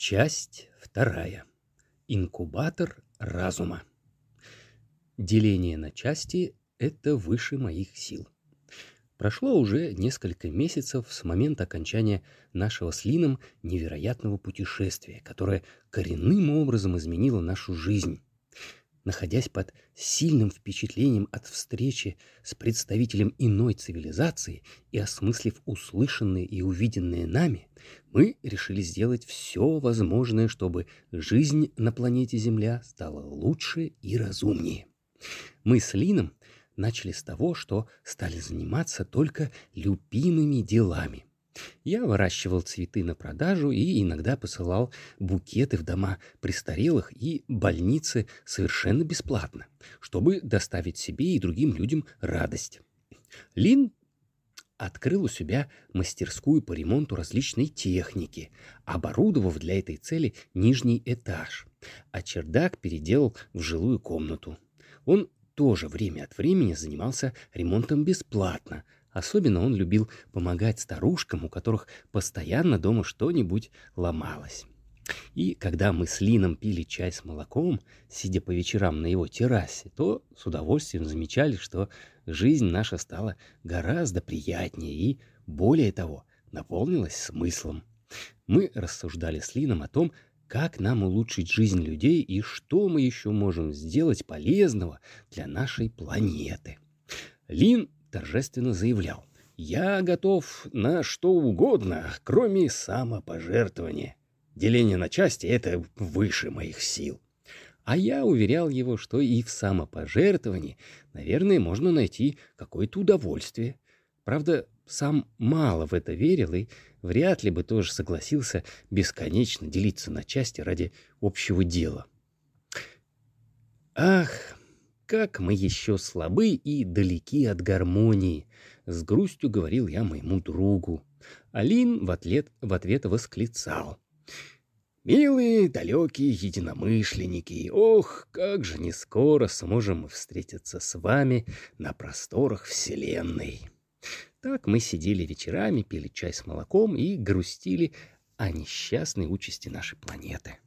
Часть вторая. Инкубатор разума. Деление на части — это выше моих сил. Прошло уже несколько месяцев с момента окончания нашего с Лином невероятного путешествия, которое коренным образом изменило нашу жизнь находясь под сильным впечатлением от встречи с представителем иной цивилизации и осмыслив услышанное и увиденное нами, мы решили сделать все возможное, чтобы жизнь на планете Земля стала лучше и разумнее. Мы с Лином начали с того, что стали заниматься только любимыми делами. Я выращивал цветы на продажу и иногда посылал букеты в дома престарелых и больницы совершенно бесплатно, чтобы доставить себе и другим людям радость. Лин открыл у себя мастерскую по ремонту различной техники, оборудовав для этой цели нижний этаж, а чердак переделал в жилую комнату. Он тоже время от времени занимался ремонтом бесплатно, Особенно он любил помогать старушкам, у которых постоянно дома что-нибудь ломалось. И когда мы с Лином пили чай с молоком, сидя по вечерам на его террасе, то с удовольствием замечали, что жизнь наша стала гораздо приятнее и, более того, наполнилась смыслом. Мы рассуждали с Лином о том, как нам улучшить жизнь людей и что мы еще можем сделать полезного для нашей планеты. Лин торжественно заявлял. «Я готов на что угодно, кроме самопожертвования. Деление на части — это выше моих сил». А я уверял его, что и в самопожертвовании, наверное, можно найти какое-то удовольствие. Правда, сам мало в это верил и вряд ли бы тоже согласился бесконечно делиться на части ради общего дела. Ах, как мы еще слабы и далеки от гармонии, с грустью говорил я моему другу. Алин в ответ, в ответ восклицал. «Милые, далекие единомышленники, ох, как же не скоро сможем мы встретиться с вами на просторах Вселенной!» Так мы сидели вечерами, пили чай с молоком и грустили о несчастной участи нашей планеты.